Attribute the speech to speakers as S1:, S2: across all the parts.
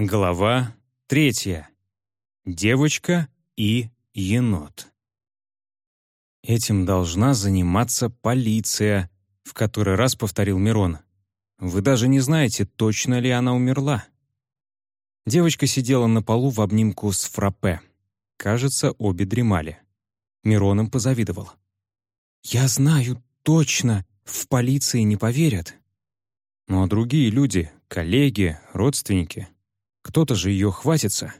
S1: Глава третья. Девочка и енот. «Этим должна заниматься полиция», — в который раз повторил Мирон. «Вы даже не знаете, точно ли она умерла». Девочка сидела на полу в обнимку с фраппе. Кажется, обе дремали. Мирон им позавидовал. «Я знаю точно, в полиции не поверят». Ну а другие люди, коллеги, родственники, кто-то же ее хватится.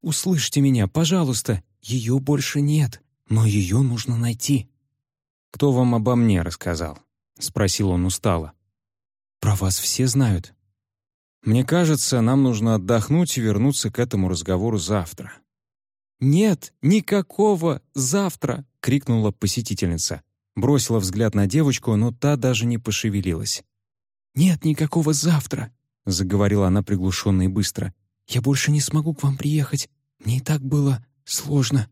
S1: «Услышьте меня, пожалуйста, ее больше нет, но ее нужно найти». «Кто вам обо мне рассказал?» — спросил он устало. «Про вас все знают». «Мне кажется, нам нужно отдохнуть и вернуться к этому разговору завтра». «Нет, никакого завтра!» — крикнула посетительница. Бросила взгляд на девочку, но та даже не пошевелилась. «Нет никакого завтра!» — заговорила она приглушенно и быстро. «Я больше не смогу к вам приехать. Мне и так было сложно.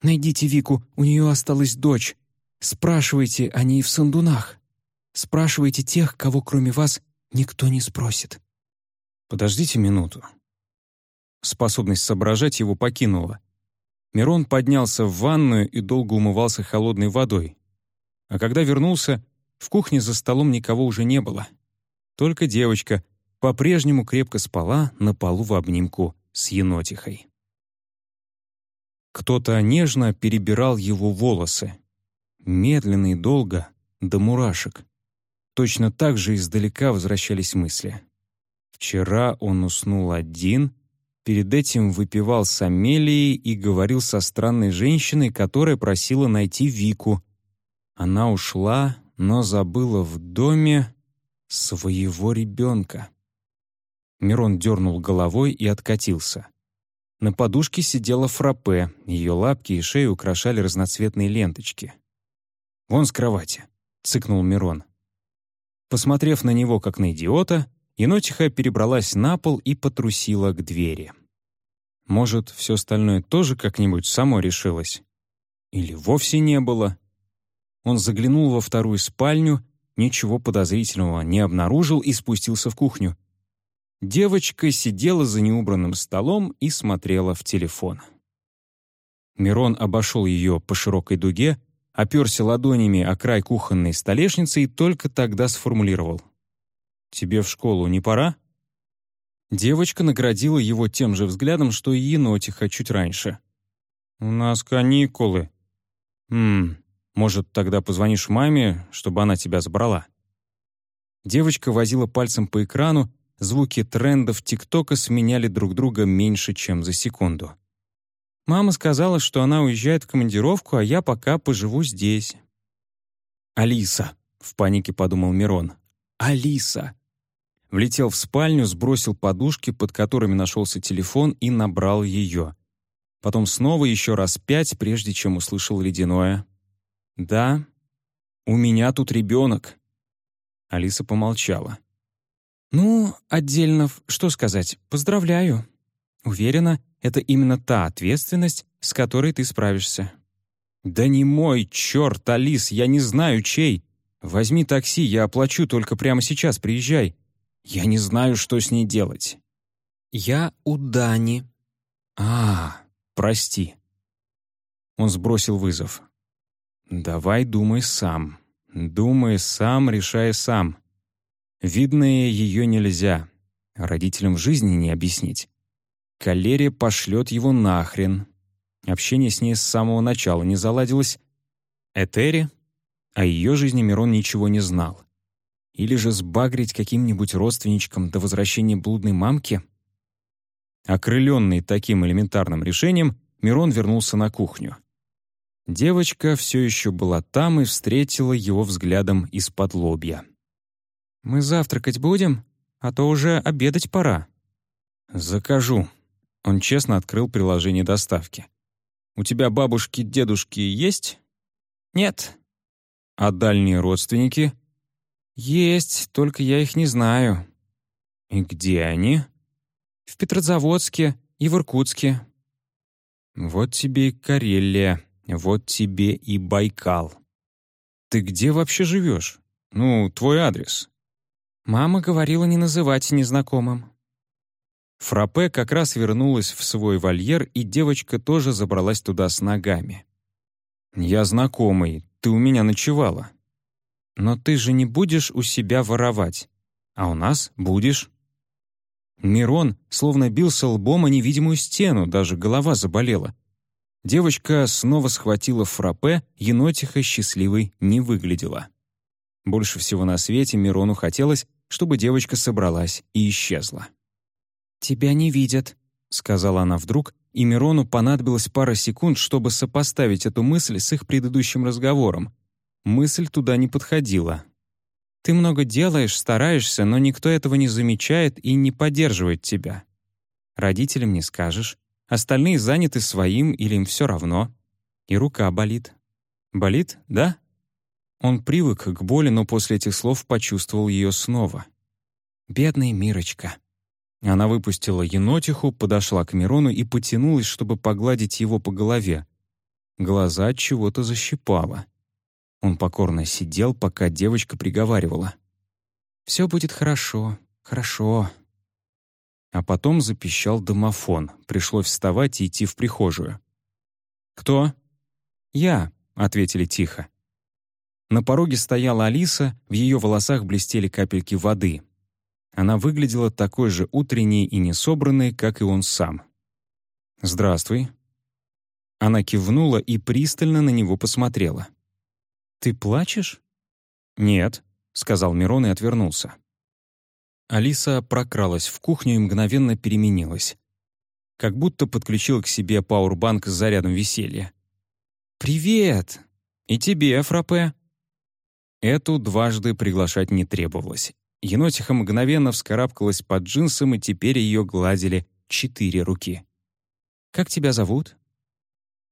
S1: Найдите Вику, у нее осталась дочь. Спрашивайте о ней в сандунах. Спрашивайте тех, кого кроме вас никто не спросит». «Подождите минуту». Способность соображать его покинула. Мирон поднялся в ванную и долго умывался холодной водой. А когда вернулся, в кухне за столом никого уже не было. Только девочка, по-прежнему крепко спала на полу в обнимку с енотихой. Кто-то нежно перебирал его волосы. Медленно и долго, до мурашек. Точно так же издалека возвращались мысли. Вчера он уснул один, перед этим выпивал с Амелией и говорил со странной женщиной, которая просила найти Вику. Она ушла, но забыла в доме своего ребенка. Мирон дернул головой и откатился. На подушке сидела фраппе, ее лапки и шею украшали разноцветные ленточки. «Вон с кровати», — цыкнул Мирон. Посмотрев на него, как на идиота, енотиха перебралась на пол и потрусила к двери. Может, все остальное тоже как-нибудь само решилось? Или вовсе не было? Он заглянул во вторую спальню, ничего подозрительного не обнаружил и спустился в кухню. Девочка сидела за неубранным столом и смотрела в телефон. Мирон обошел ее по широкой дуге, оперся ладонями о край кухонной столешницы и только тогда сформулировал. «Тебе в школу не пора?» Девочка наградила его тем же взглядом, что и енотиха чуть раньше. «У нас каникулы». «Хм, может, тогда позвонишь маме, чтобы она тебя забрала?» Девочка возила пальцем по экрану, звуки трендов ТикТока сменяли друг друга меньше, чем за секунду. Мама сказала, что она уезжает в командировку, а я пока поживу здесь. «Алиса», — в панике подумал Мирон. «Алиса». Влетел в спальню, сбросил подушки, под которыми нашелся телефон, и набрал ее. Потом снова еще раз пять, прежде чем услышал ледяное. «Да, у меня тут ребенок». Алиса помолчала. «Ну, отдельно, что сказать, поздравляю. Уверена, это именно та ответственность, с которой ты справишься». «Да не мой, черт, Алис, я не знаю, чей. Возьми такси, я оплачу, только прямо сейчас приезжай. Я не знаю, что с ней делать». «Я у Дани». «А, прости». Он сбросил вызов. «Давай думай сам. Думай сам, решай сам. Видное ее нельзя. Родителям в жизни не объяснить. Калерия пошлет его нахрен. Общение с ней с самого начала не заладилось. Этери? О ее жизни Мирон ничего не знал. Или же сбагрить каким-нибудь родственничкам до возвращения блудной мамки? Окрыленный таким элементарным решением, Мирон вернулся на кухню. Девочка все еще была там и встретила его взглядом из-под лобья. «Мы завтракать будем? А то уже обедать пора». «Закажу». Он честно открыл приложение доставки. «У тебя бабушки, дедушки есть?» «Нет». «А дальние родственники?» «Есть, только я их не знаю». «И где они?» «В Петрозаводске и в Иркутске». «Вот тебе и Карелия, вот тебе и Байкал». «Ты где вообще живешь? Ну, твой адрес». Мама говорила не называть незнакомым. Фрапе как раз вернулась в свой вольер, и девочка тоже забралась туда с ногами. «Я знакомый, ты у меня ночевала». «Но ты же не будешь у себя воровать, а у нас будешь». Мирон словно бился лбом о невидимую стену, даже голова заболела. Девочка снова схватила фраппе, енотиха счастливой не выглядела. Больше всего на свете Мирону хотелось, чтобы девочка собралась и исчезла. «Тебя не видят», — сказала она вдруг, и Мирону понадобилось пара секунд, чтобы сопоставить эту мысль с их предыдущим разговором. Мысль туда не подходила. «Ты много делаешь, стараешься, но никто этого не замечает и не поддерживает тебя. Родителям не скажешь, остальные заняты своим или им все равно. И рука болит. Болит, да?» Он привык к боли, но после этих слов почувствовал ее снова. «Бедный Мирочка», она выпустила енотиху, подошла к Мирону и потянулась, чтобы погладить его по голове. Глаза от чего-то защипала. Он покорно сидел, пока девочка приговаривала. «Все будет хорошо, хорошо». А потом запищал домофон. Пришлось вставать и идти в прихожую. «Кто?» «Я», — ответили тихо. На пороге стояла Алиса, в ее волосах блестели капельки воды. Она выглядела такой же утренней и несобранной, как и он сам. «Здравствуй». Она кивнула и пристально на него посмотрела. «Ты плачешь?» «Нет», — сказал Мирон и отвернулся. Алиса прокралась в кухню и мгновенно переменилась. Как будто подключила к себе пауэрбанк с зарядом веселья. «Привет! И тебе, Фрапе!» Эту дважды приглашать не требовалось. Енотиха мгновенно вскарабкалась под джинсом, и теперь ее гладили четыре руки. «Как тебя зовут?»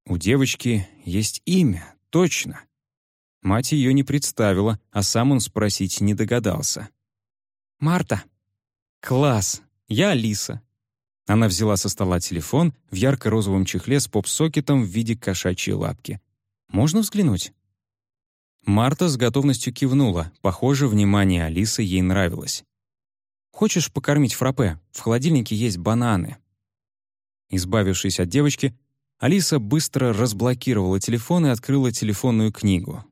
S1: У девочки есть имя, точно. Мать ее не представила, а сам он спросить не догадался. «Марта». «Класс! Я Алиса». Она взяла со стола телефон в ярко-розовом чехле с поп-сокетом в виде кошачьей лапки. «Можно взглянуть?» Марта с готовностью кивнула. Похоже, внимание Алисы ей нравилось. «Хочешь покормить фраппе? В холодильнике есть бананы». Избавившись от девочки, Алиса быстро разблокировала телефон и открыла телефонную книгу.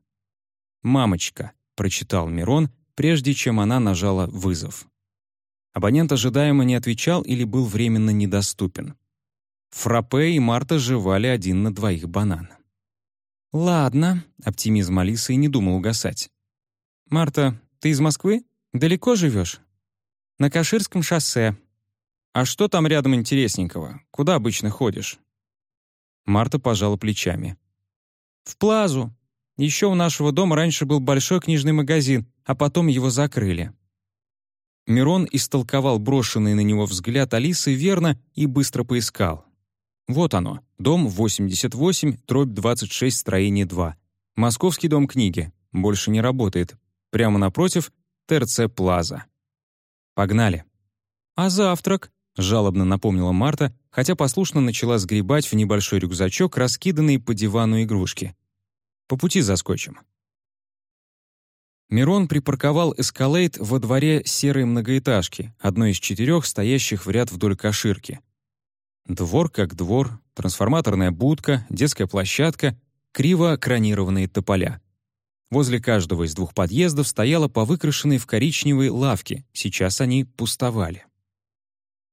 S1: «Мамочка», — прочитал Мирон, прежде чем она нажала «вызов». Абонент ожидаемо не отвечал или был временно недоступен. Фраппе и Марта жевали один на двоих банан. «Ладно», — оптимизм Алисы не думал угасать. «Марта, ты из Москвы? Далеко живешь?» «На Каширском шоссе». «А что там рядом интересненького? Куда обычно ходишь?» Марта пожала плечами. «В Плазу. Еще у нашего дома раньше был большой книжный магазин, а потом его закрыли». Мирон истолковал брошенный на него взгляд Алисы верно и быстро поискал. Вот оно, дом 88, дробь 26, строение 2. Московский дом книги. Больше не работает. Прямо напротив — ТРЦ Плаза. Погнали. «А завтрак?» — жалобно напомнила Марта, хотя послушно начала сгребать в небольшой рюкзачок раскиданные по дивану игрушки. «По пути заскочим». Мирон припарковал эскалейт во дворе серой многоэтажки, одной из четырех, стоящих в ряд вдоль каширки. Двор как двор, трансформаторная будка, детская площадка, криво кронированные тополя. Возле каждого из двух подъездов стояла по выкрашенной в коричневой лавке, сейчас они пустовали.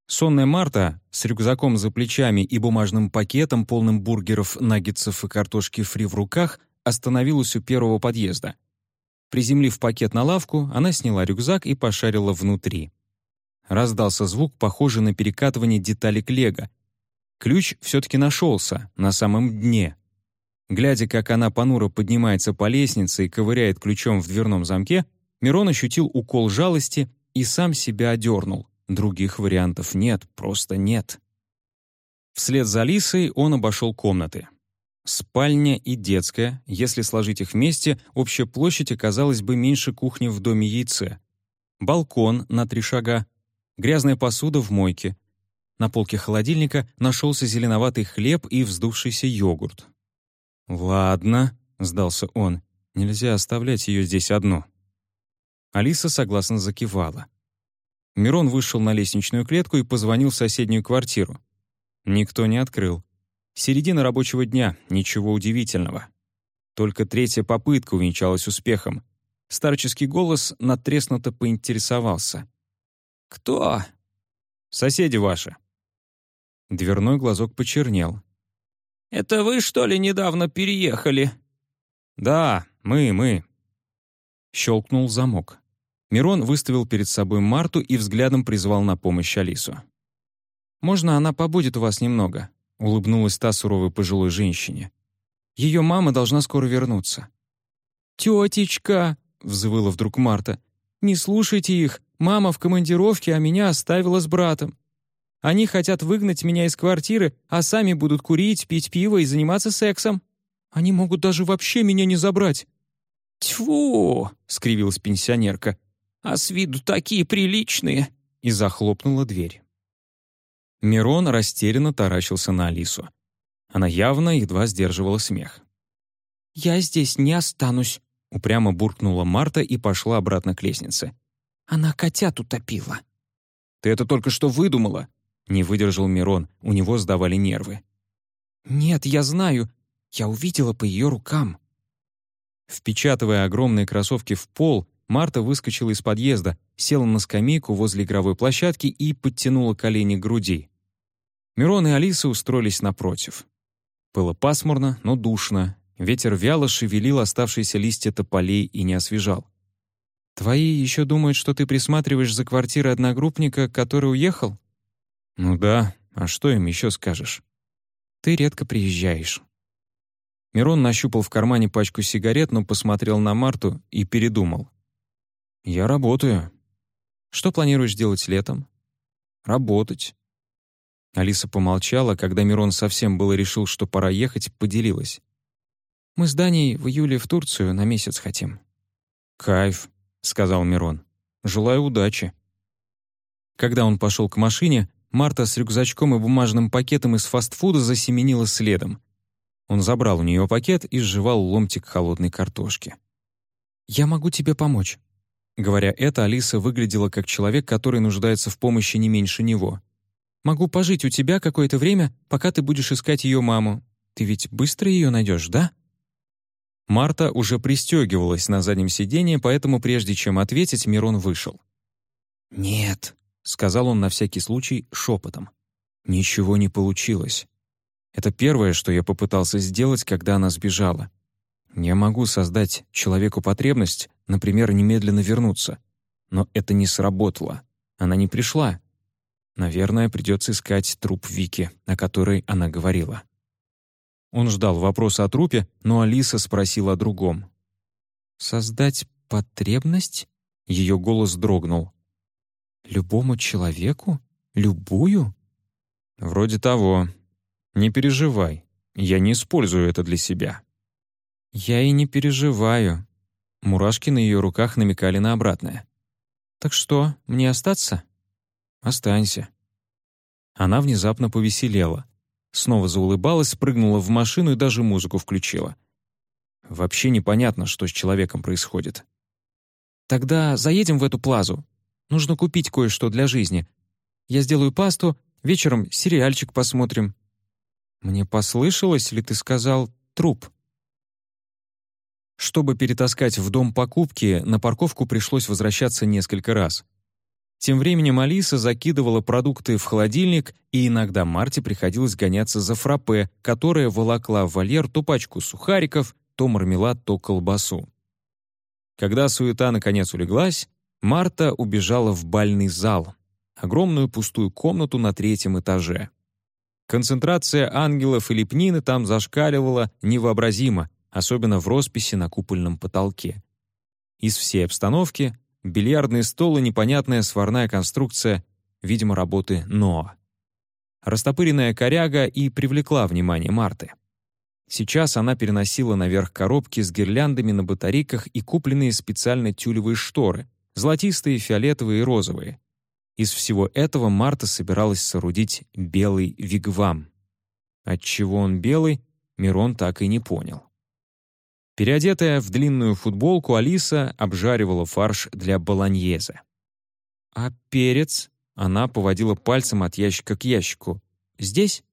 S1: Сонная Марта с рюкзаком за плечами и бумажным пакетом, полным бургеров, наггетсов и картошки фри в руках, остановилась у первого подъезда. Приземлив пакет на лавку, она сняла рюкзак и пошарила внутри. Раздался звук, похожий на перекатывание деталек лего, Ключ все-таки нашелся, на самом дне. Глядя, как она понуро поднимается по лестнице и ковыряет ключом в дверном замке, Мирон ощутил укол жалости и сам себя одернул. Других вариантов нет, просто нет. Вслед за Лисой он обошел комнаты. Спальня и детская, если сложить их вместе, общая площадь оказалась бы меньше кухни в доме яйце. Балкон на три шага, грязная посуда в мойке, на полке холодильника нашелся зеленоватый хлеб и вздувшийся йогурт. «Ладно», — сдался он, — «нельзя оставлять ее здесь одну». Алиса согласно закивала. Мирон вышел на лестничную клетку и позвонил в соседнюю квартиру. Никто не открыл. Середина рабочего дня, ничего удивительного. Только третья попытка увенчалась успехом. Старческий голос натреснуто поинтересовался. «Кто?» «Соседи ваши». Дверной глазок почернел. «Это вы, что ли, недавно переехали?» «Да, мы, мы». Щелкнул замок. Мирон выставил перед собой Марту и взглядом призвал на помощь Алису. «Можно она побудет у вас немного?» — улыбнулась та суровой пожилой женщине. «Ее мама должна скоро вернуться». «Тетечка!» — взвыла вдруг Марта. «Не слушайте их. Мама в командировке, а меня оставила с братом. Они хотят выгнать меня из квартиры, а сами будут курить, пить пиво и заниматься сексом. Они могут даже вообще меня не забрать». «Тьфу!» — скривилась пенсионерка. «А с виду такие приличные!» И захлопнула дверь. Мирон растерянно таращился на Алису. Она явно едва сдерживала смех. «Я здесь не останусь», — упрямо буркнула Марта и пошла обратно к лестнице. «Она котят утопила». «Ты это только что выдумала», не выдержал Мирон, у него сдавали нервы. «Нет, я знаю. Я увидела по ее рукам». Впечатывая огромные кроссовки в пол, Марта выскочила из подъезда, села на скамейку возле игровой площадки и подтянула колени к груди. Мирон и Алиса устроились напротив. Было пасмурно, но душно. Ветер вяло шевелил оставшиеся листья тополей и не освежал. «Твои еще думают, что ты присматриваешь за квартирой одногруппника, который уехал?» «Ну да, а что им еще скажешь?» «Ты редко приезжаешь». Мирон нащупал в кармане пачку сигарет, но посмотрел на Марту и передумал. «Я работаю». «Что планируешь делать летом?» «Работать». Алиса помолчала, когда Мирон совсем было решил, что пора ехать, поделилась. «Мы с Даней в июле в Турцию на месяц хотим». «Кайф», — сказал Мирон. «Желаю удачи». Когда он пошел к машине, Марта с рюкзачком и бумажным пакетом из фастфуда засеменила следом. Он забрал у нее пакет и сживал ломтик холодной картошки. «Я могу тебе помочь». Говоря это, Алиса выглядела как человек, который нуждается в помощи не меньше него. «Могу пожить у тебя какое-то время, пока ты будешь искать ее маму. Ты ведь быстро ее найдешь, да?» Марта уже пристегивалась на заднем сиденье, поэтому прежде чем ответить, Мирон вышел. «Нет», — сказал он на всякий случай шепотом. «Ничего не получилось. Это первое, что я попытался сделать, когда она сбежала. Я могу создать человеку потребность, например, немедленно вернуться. Но это не сработало. Она не пришла. Наверное, придется искать труп Вики, о которой она говорила». Он ждал вопроса о трупе, но Алиса спросила о другом. «Создать потребность?» Ее голос дрогнул. Любому человеку? Любую? Вроде того. Не переживай. Я не использую это для себя. Я и не переживаю. Мурашки на ее руках намекали на обратное. Так что, мне остаться? Останься. Она внезапно повеселела. Снова заулыбалась, спрыгнула в машину и даже музыку включила. Вообще непонятно, что с человеком происходит. «Тогда заедем в эту плазу. Нужно купить кое-что для жизни. Я сделаю пасту, вечером сериальчик посмотрим». «Мне послышалось, ли ты сказал труп?» Чтобы перетаскать в дом покупки, на парковку пришлось возвращаться несколько раз. Тем временем Алиса закидывала продукты в холодильник, и иногда Марте приходилось гоняться за фраппе, которая волокла в вольер то пачку сухариков, то мармелад, то колбасу. Когда суета наконец улеглась, Марта убежала в бальный зал, огромную пустую комнату на третьем этаже. Концентрация ангелов и лепнины там зашкаливала невообразимо, особенно в росписи на купольном потолке. Из всей обстановки — бильярдный стол и непонятная сварная конструкция, видимо, работы Ноа. Растопыренная коряга и привлекла внимание Марты. Сейчас она переносила наверх коробки с гирляндами на батарейках и купленные специально тюлевые шторы, золотистые, фиолетовые и розовые. Из всего этого Марта собиралась соорудить белый вигвам. Отчего он белый, Мирон так и не понял. Переодетая в длинную футболку, Алиса обжаривала фарш для болоньезе. «А перец?» — она поводила пальцем от ящика к ящику. «Здесь?»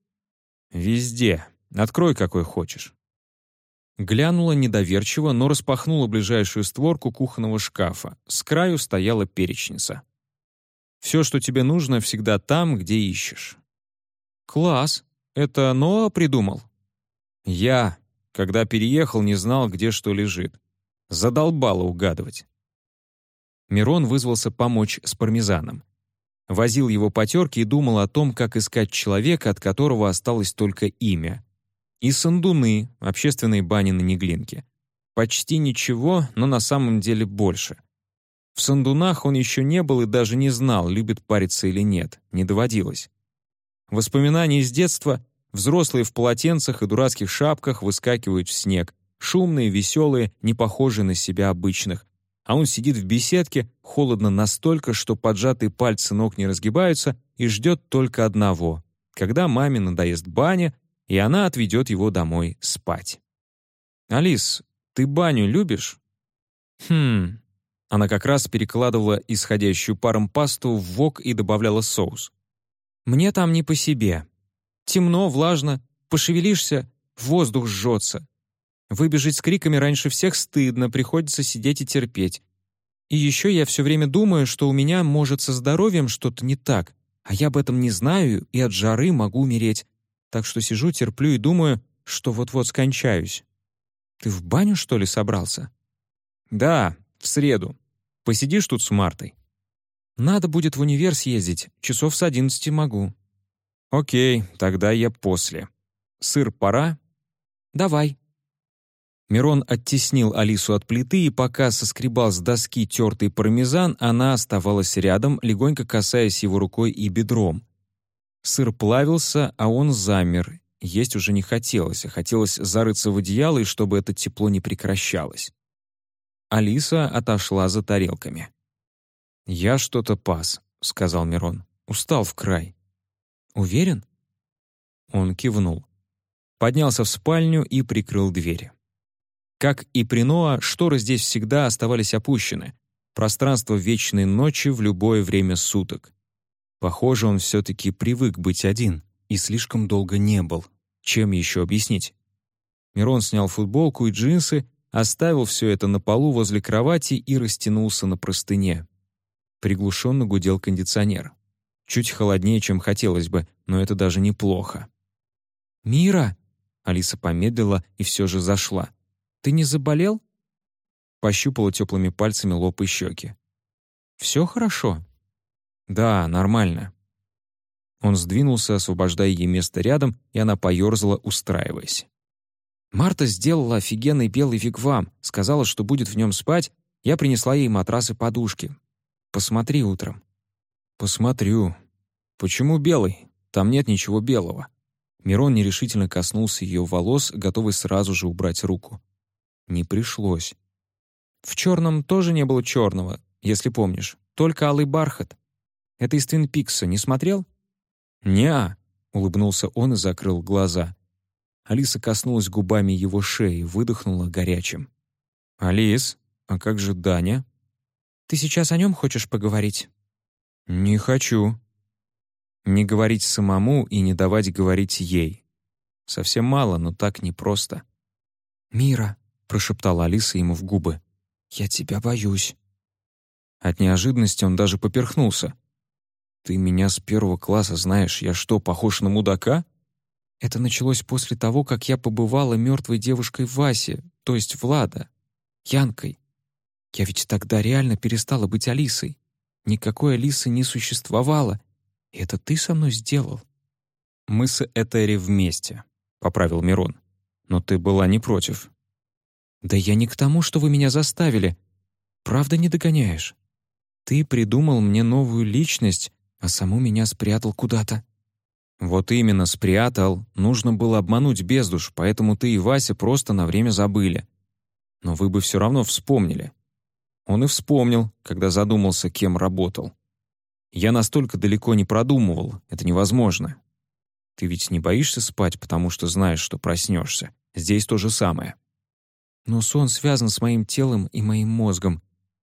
S1: «Везде. Открой, какой хочешь». Глянула недоверчиво, но распахнула ближайшую створку кухонного шкафа. С краю стояла перечница. «Все, что тебе нужно, всегда там, где ищешь». «Класс! Это Ноа придумал?» «Я, когда переехал, не знал, где что лежит. Задолбало угадывать». Мирон вызвался помочь с пармезаном. Возил его по и думал о том, как искать человека, от которого осталось только имя. И сандуны, общественные бани на Неглинке. Почти ничего, но на самом деле больше. В сандунах он еще не был и даже не знал, любит париться или нет, не доводилось. Воспоминания из детства — взрослые в полотенцах и дурацких шапках выскакивают в снег, шумные, веселые, не похожие на себя обычных. А он сидит в беседке, холодно настолько, что поджатые пальцы ног не разгибаются, и ждет только одного — когда маме надоест баня, и она отведет его домой спать. «Алис, ты баню любишь?» «Хм...» Она как раз перекладывала исходящую паром пасту в вок и добавляла соус. «Мне там не по себе. Темно, влажно, пошевелишься, воздух жжется. Выбежать с криками раньше всех стыдно, приходится сидеть и терпеть. И еще я все время думаю, что у меня, может, со здоровьем что-то не так, а я об этом не знаю и от жары могу умереть так что сижу, терплю и думаю, что вот-вот скончаюсь. Ты в баню, что ли, собрался? Да, в среду. Посидишь тут с Мартой? Надо будет в универ съездить, часов с одиннадцати могу. Окей, тогда я после. Сыр пора? Давай. Мирон оттеснил Алису от плиты, и пока соскребал с доски тертый пармезан, она оставалась рядом, легонько касаясь его рукой и бедром. Сыр плавился, а он замер. Есть уже не хотелось, а хотелось зарыться в одеяло, и чтобы это тепло не прекращалось. Алиса отошла за тарелками. «Я что-то пас», — сказал Мирон. «Устал в край». «Уверен?» Он кивнул. Поднялся в спальню и прикрыл двери. Как и при Ноа, шторы здесь всегда оставались опущены. Пространство вечной ночи в любое время суток. Похоже, он все-таки привык быть один и слишком долго не был. Чем еще объяснить? Мирон снял футболку и джинсы, оставил все это на полу возле кровати и растянулся на простыне. Приглушенно гудел кондиционер. Чуть холоднее, чем хотелось бы, но это даже неплохо. «Мира!» — Алиса помедлила и все же зашла. «Ты не заболел?» Пощупала теплыми пальцами лоб и щеки. «Все хорошо?» «Да, нормально». Он сдвинулся, освобождая ей место рядом, и она поёрзала, устраиваясь. Марта сделала офигенный белый вигвам, сказала, что будет в нем спать, я принесла ей матрас и подушки. Посмотри утром. Посмотрю. Почему белый? Там нет ничего белого. Мирон нерешительно коснулся ее волос, готовый сразу же убрать руку. Не пришлось. В черном тоже не было черного, если помнишь, только алый бархат. Это из Твин Пикса. Не смотрел?» «Не-а», улыбнулся он и закрыл глаза. Алиса коснулась губами его шеи, выдохнула горячим. «Алис, а как же Даня?» «Ты сейчас о нем хочешь поговорить?» «Не хочу». Не говорить самому и не давать говорить ей. Совсем мало, но так непросто. «Мира», — прошептала Алиса ему в губы, — «я тебя боюсь». От неожиданности он даже поперхнулся. «Ты меня с первого класса знаешь. Я что, похож на мудака?» Это началось после того, как я побывала мертвой девушкой Васе, то есть Влада, Янкой. Я ведь тогда реально перестала быть Алисой. Никакой Алисы не существовало. И это ты со мной сделал. «Мы с Этери вместе», — поправил Мирон. «Но ты была не против». «Да я не к тому, что вы меня заставили. Правда не догоняешь? Ты придумал мне новую личность, а саму меня спрятал куда-то». «Вот именно, спрятал. Нужно было обмануть бездуш, поэтому ты и Вася просто на время забыли. Но вы бы все равно вспомнили». Он и вспомнил, когда задумался, кем работал. «Я настолько далеко не продумывал, это невозможно. Ты ведь не боишься спать, потому что знаешь, что проснешься. Здесь то же самое». «Но сон связан с моим телом и моим мозгом.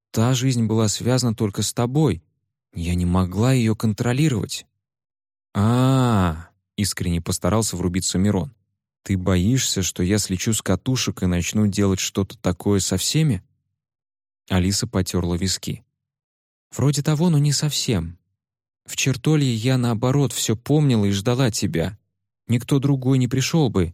S1: Та жизнь была связана только с тобой. Я не могла ее контролировать. а, -а, -а искренне постарался врубиться Мирон. «Ты боишься, что я слечу с катушек и начну делать что-то такое со всеми?» Алиса потерла виски. «Вроде того, но не совсем. В Чертолье я, наоборот, все помнила и ждала тебя. Никто другой не пришел бы.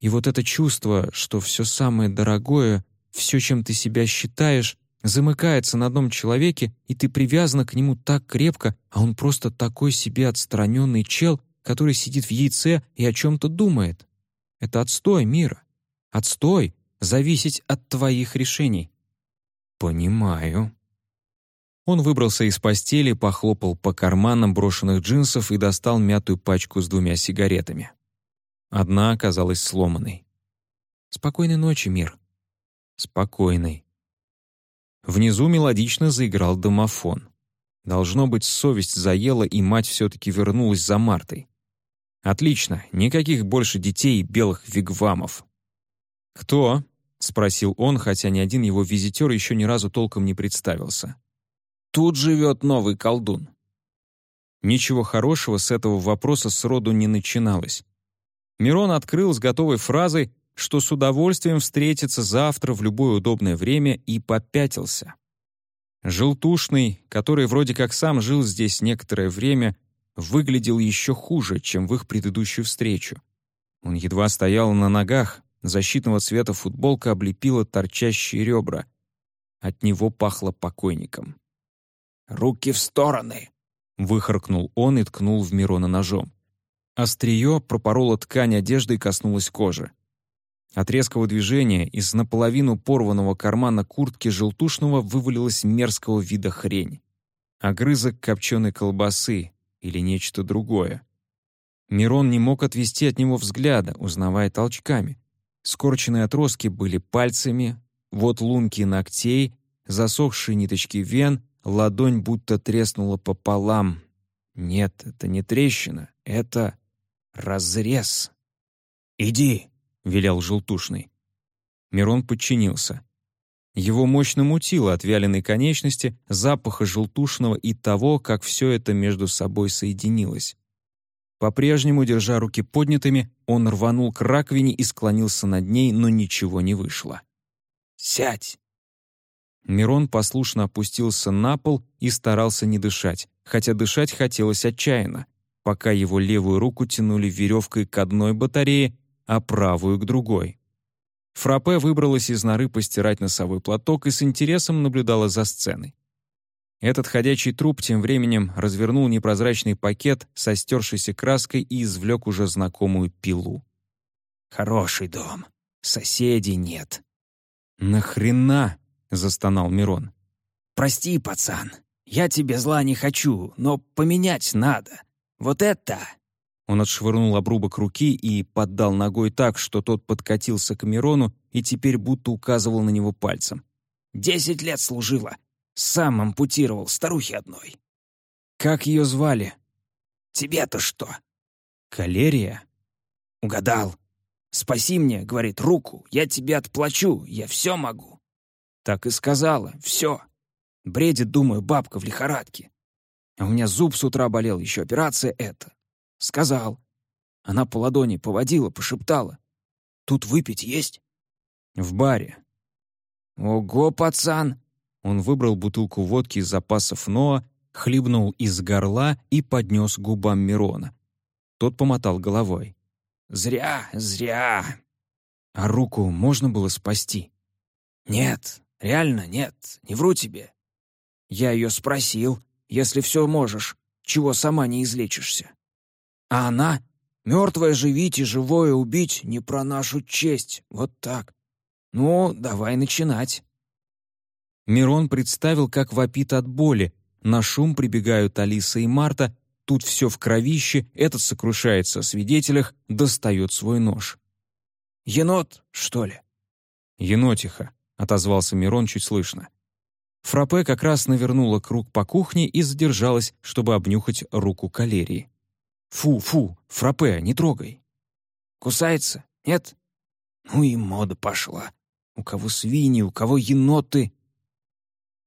S1: И вот это чувство, что все самое дорогое, все, чем ты себя считаешь, замыкается на одном человеке, и ты привязана к нему так крепко, а он просто такой себе отстраненный чел, который сидит в яйце и о чем-то думает. Это отстой мира. Отстой зависеть от твоих решений. Понимаю. Он выбрался из постели, похлопал по карманам брошенных джинсов и достал мятую пачку с двумя сигаретами. Одна оказалась сломанной. «Спокойной ночи, мир». «Спокойной». Внизу мелодично заиграл домофон. Должно быть, совесть заела, и мать все-таки вернулась за Мартой. Отлично, никаких больше детей и белых вигвамов. «Кто?» — спросил он, хотя ни один его визитер еще ни разу толком не представился. «Тут живет новый колдун». Ничего хорошего с этого вопроса сроду не начиналось. Мирон открыл с готовой фразой, что с удовольствием встретится завтра в любое удобное время и попятился. Желтушный, который вроде как сам жил здесь некоторое время, выглядел еще хуже, чем в их предыдущую встречу. Он едва стоял на ногах, защитного цвета футболка облепила торчащие ребра. От него пахло покойником. «Руки в стороны!» — выхаркнул он и ткнул в Мирона ножом. Острие пропороло ткань одежды и коснулось кожи. От резкого движения из наполовину порванного кармана куртки желтушного вывалилась мерзкого вида хрень. Огрызок копченой колбасы или нечто другое. Мирон не мог отвести от него взгляда, узнавая толчками. Скорченные отростки были пальцами, вот лунки ногтей, засохшие ниточки вен, ладонь будто треснула пополам. Нет, это не трещина, это разрез. «Иди!» — велел желтушный. Мирон подчинился. Его мощно мутило от вяленой конечности, запаха желтушного и того, как все это между собой соединилось. По-прежнему, держа руки поднятыми, он рванул к раковине и склонился над ней, но ничего не вышло. «Сядь!» Мирон послушно опустился на пол и старался не дышать, хотя дышать хотелось отчаянно пока его левую руку тянули веревкой к одной батарее, а правую — к другой. Фраппе выбралась из норы постирать носовой платок и с интересом наблюдала за сценой. Этот ходячий труп тем временем развернул непрозрачный пакет со стершейся краской и извлек уже знакомую пилу. «Хороший дом. Соседей нет». «Нахрена?» — застонал Мирон. «Прости, пацан. Я тебе зла не хочу, но поменять надо. «Вот это!» Он отшвырнул обрубок руки и поддал ногой так, что тот подкатился к Мирону и теперь будто указывал на него пальцем. «Десять лет служила. Сам ампутировал старухи одной». «Как ее звали?» «Тебе-то что?» «Калерия?» «Угадал. Спаси мне, — говорит, — руку. Я тебе отплачу. Я все могу». Так и сказала. Все. Бредит, думаю, бабка в лихорадке. А у меня зуб с утра болел, еще операция эта. Сказал. Она по ладони поводила, пошептала. Тут выпить есть? В баре. Ого, пацан! Он выбрал бутылку водки из запасов Ноа, хлебнул из горла и поднес губам Мирона. Тот помотал головой. «Зря, зря. А руку можно было спасти?» «Нет, реально нет, не вру тебе. Я ее спросил, если все можешь, чего сама не излечишься. А она — мертвое и живое убить не про нашу честь, вот так. Ну, давай начинать». Мирон представил, как вопит от боли. На шум прибегают Алиса и Марта. Тут все в кровище, этот сокрушается о свидетелях, достает свой нож. «Енот, что ли?» «Енотиха», — отозвался Мирон чуть слышно. Фраппе как раз навернула круг по кухне и задержалась, чтобы обнюхать руку калерии. «Фу, фу, Фраппе, не трогай!» «Кусается? Нет?» «Ну и мода пошла. У кого свиньи, у кого еноты!»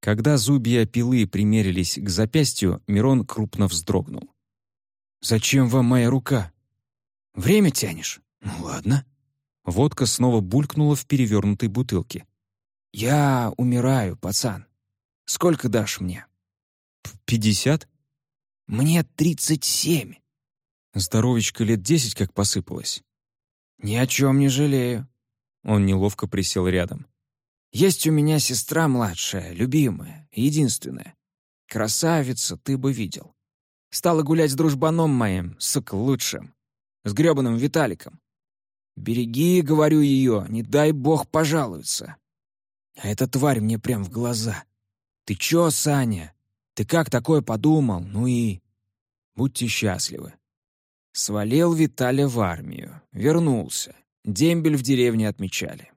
S1: Когда зубья пилы примерились к запястью, Мирон крупно вздрогнул. «Зачем вам моя рука?» «Время тянешь?» «Ну ладно». Водка снова булькнула в перевернутой бутылке. «Я умираю, пацан. Сколько дашь мне?» «Пятьдесят?» «Мне тридцать семь». Здоровичка лет десять как посыпалась. «Ни о чем не жалею». Он неловко присел рядом. «Есть у меня сестра младшая, любимая, единственная. Красавица, ты бы видел. Стала гулять с дружбаном моим, сука, лучшим. С грёбаным Виталиком. Береги, говорю ее, не дай бог пожалуется. А эта тварь мне прям в глаза. Ты чё, Саня? Ты как такое подумал? Ну и... Будьте счастливы. Свалил Виталя в армию. Вернулся. Дембель в деревне отмечали.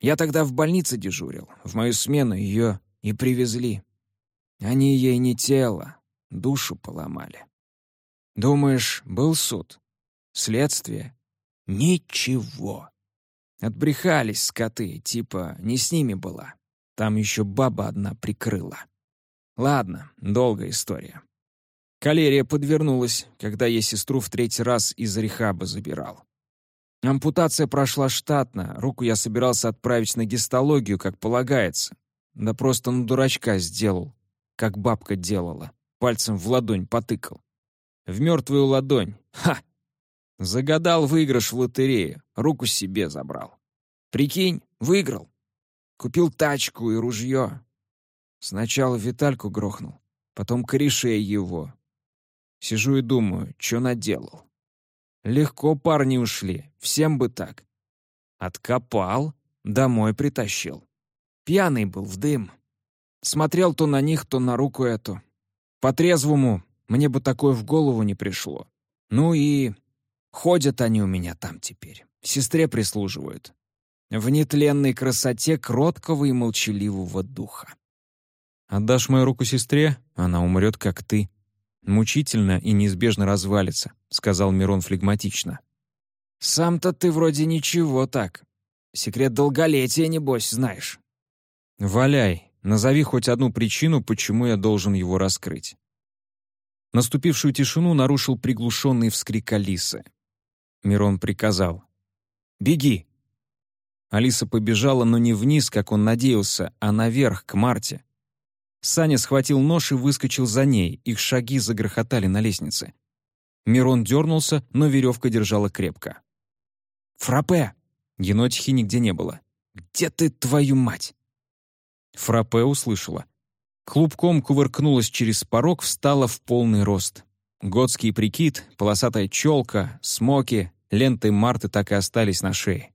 S1: Я тогда в больнице дежурил. В мою смену ее и привезли. Они ей не тело, душу поломали. Думаешь, был суд? Следствие? Ничего. Отбрехались скоты, типа не с ними была. Там еще баба одна прикрыла. Ладно, долгая история. Калерия подвернулась, когда я сестру в третий раз из рехаба забирал. Ампутация прошла штатно, руку я собирался отправить на гистологию, как полагается. Да просто на дурачка сделал, как бабка делала. Пальцем в ладонь потыкал. В мертвую ладонь. Ха! Загадал выигрыш в лотерею, руку себе забрал. Прикинь, выиграл. Купил тачку и ружье. Сначала Витальку грохнул, потом корешей его, Сижу и думаю, что наделал. Легко парни ушли, всем бы так. Откопал, домой притащил. Пьяный был в дым. Смотрел то на них, то на руку эту. По-трезвому мне бы такое в голову не пришло. Ну и ходят они у меня там теперь. Сестре прислуживают. В нетленной красоте кроткого и молчаливого духа. «Отдашь мою руку сестре, она умрет, как ты», мучительно и неизбежно развалится», — сказал Мирон флегматично. «Сам-то ты вроде ничего так. Секрет долголетия, небось, знаешь». «Валяй, назови хоть одну причину, почему я должен его раскрыть». Наступившую тишину нарушил приглушенный вскрик Алисы. Мирон приказал. «Беги!» Алиса побежала, но не вниз, как он надеялся, а наверх, к Марте. Саня схватил нож и выскочил за ней, их шаги загрохотали на лестнице. Мирон дернулся, но веревка держала крепко. «Фраппе!» Енотихи нигде не было. «Где ты, твою мать?» Фраппе услышала. Клубком кувыркнулась через порог, встала в полный рост. Готский прикид, полосатая челка, смоки, ленты Марты так и остались на шее.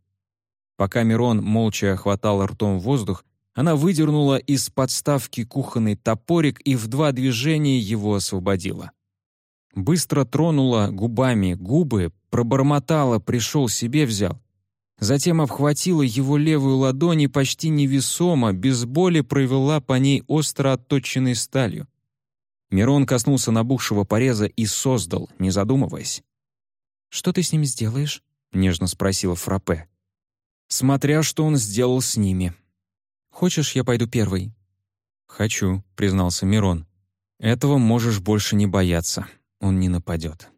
S1: Пока Мирон молча хватал ртом воздух, она выдернула из подставки кухонный топорик и в два движения его освободила. Быстро тронула губами губы, пробормотала, пришел себе взял. Затем обхватила его левую ладонь и почти невесомо, без боли провела по ней остро отточенной сталью. Мирон коснулся набухшего пореза и создал, не задумываясь. «Что ты с ним сделаешь?» — нежно спросила Фраппе. «Смотря что он сделал с ними», Хочешь, я пойду первый?» «Хочу», — признался Мирон. «Этого можешь больше не бояться. Он не нападет».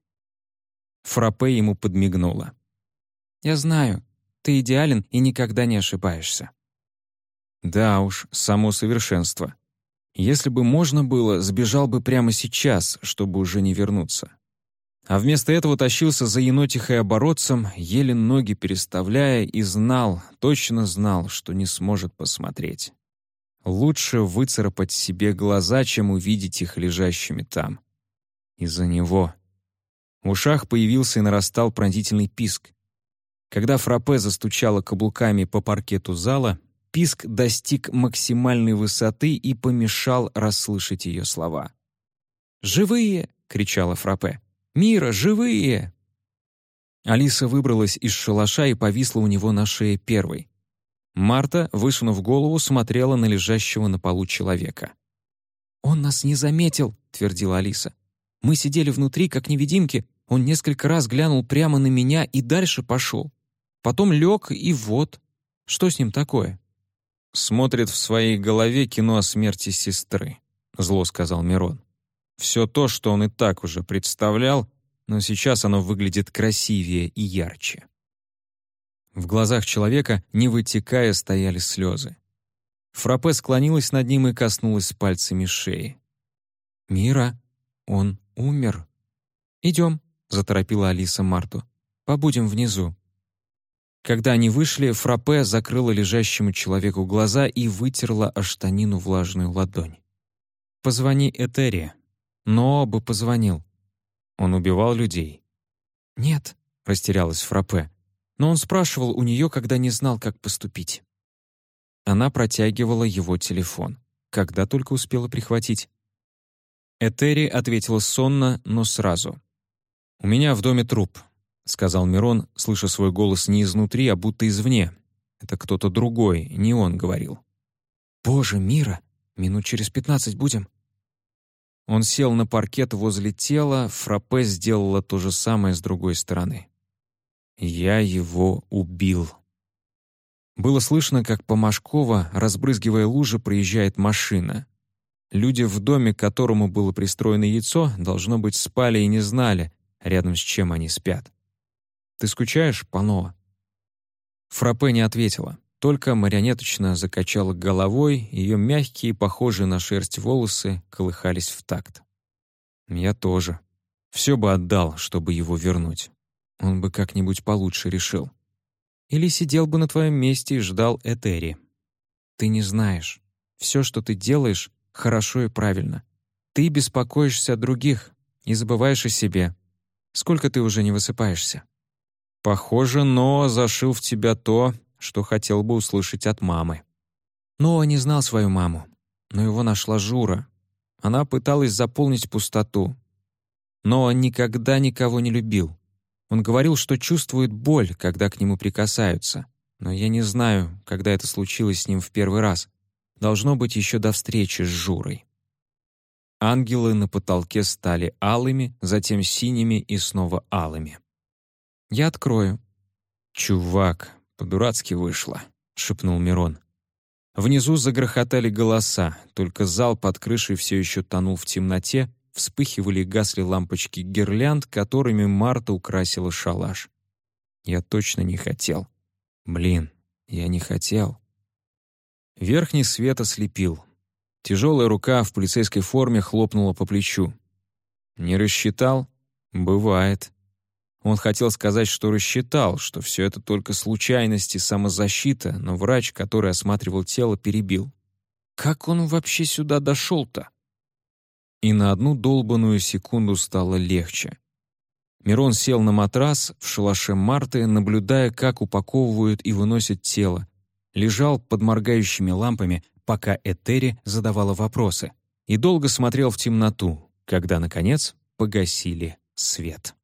S1: Фраппе ему подмигнула. «Я знаю, ты идеален и никогда не ошибаешься». Да уж, само совершенство. Если бы можно было, сбежал бы прямо сейчас, чтобы уже не вернуться. А вместо этого тащился за енотихой оборотцем, еле ноги переставляя, и знал, точно знал, что не сможет посмотреть. Лучше выцарапать себе глаза, чем увидеть их лежащими там. Из-за него. В ушах появился и нарастал пронзительный писк. Когда фраппе застучала каблуками по паркету зала, писк достиг максимальной высоты и помешал расслышать ее слова. «Живые!» — кричала фраппе. Мира, живые!» Алиса выбралась из шалаша и повисла у него на шее первой. Марта, высунув голову, смотрела на лежащего на полу человека. «Он нас не заметил», — твердила Алиса. «Мы сидели внутри, как невидимки. Он несколько раз глянул прямо на меня и дальше пошел. Потом лег, и вот. Что с ним такое?» Смотрит в своей голове кино о смерти сестры, зло сказал Мирон. Все то, что он и так уже представлял, но сейчас оно выглядит красивее и ярче. В глазах человека, не вытекая, стояли слезы. Фраппе склонилась над ним и коснулась пальцами шеи. «Мира, он умер». «Идем», — заторопила Алиса Марту. «Побудем внизу». Когда они вышли, Фраппе закрыла лежащему человеку глаза и вытерла о штанину влажную ладонь. «Позвони Этери». Но бы позвонил. Он убивал людей. «Нет», — растерялась Фраппе, но он спрашивал у нее, когда не знал, как поступить. Она протягивала его телефон, когда только успела прихватить. Этери ответила сонно, но сразу. «У меня в доме труп», — сказал Мирон, слыша свой голос не изнутри, а будто извне. Это кто-то другой, не он говорил. «Боже, Мира, минут через пятнадцать будем». Он сел на паркет возле тела, Фраппе сделала то же самое с другой стороны. «Я его убил». Было слышно, как по Машково, разбрызгивая лужи, проезжает машина. Люди в доме, к которому было пристроено яйцо, должно быть, спали и не знали, рядом с чем они спят. «Ты скучаешь, Пано?» Фраппе не ответила, только марионеточно закачала головой, ее мягкие, похожие на шерсть волосы, колыхались в такт. «Я тоже. Все бы отдал, чтобы его вернуть. Он бы как-нибудь получше решил или сидел бы на твоем месте и ждал Этери. Ты не знаешь. Все, что ты делаешь, хорошо и правильно. Ты беспокоишься о других и забываешь о себе. Сколько ты уже не высыпаешься? Похоже, Ноа зашил в тебя то, что хотел бы услышать от мамы. Ноа не знал свою маму, но его нашла Жура. Она пыталась заполнить пустоту. Ноа никогда никого не любил. Он говорил, что чувствует боль, когда к нему прикасаются. Но я не знаю, когда это случилось с ним в первый раз. Должно быть еще до встречи с Журой. Ангелы на потолке стали алыми, затем синими и снова алыми. «Я открою». «Чувак, по-дурацки вышло», — шепнул Мирон. Внизу загрохотали голоса, только зал под крышей все еще тонул в темноте, вспыхивали и гасли лампочки гирлянд, которыми Марта украсила шалаш. Я точно не хотел. Блин, я не хотел. Верхний свет ослепил. Тяжелая рука в полицейской форме хлопнула по плечу. «Не рассчитал? Бывает». Он хотел сказать, что рассчитал, что все это только случайность и самозащита, но врач, который осматривал тело, перебил. «Как он вообще сюда дошел-то?» и на одну долбанную секунду стало легче. Мирон сел на матрас в шалаше Марты, наблюдая, как упаковывают и выносят тело. Лежал под моргающими лампами, пока Этери задавала вопросы, и долго смотрел в темноту, когда, наконец, погасили свет.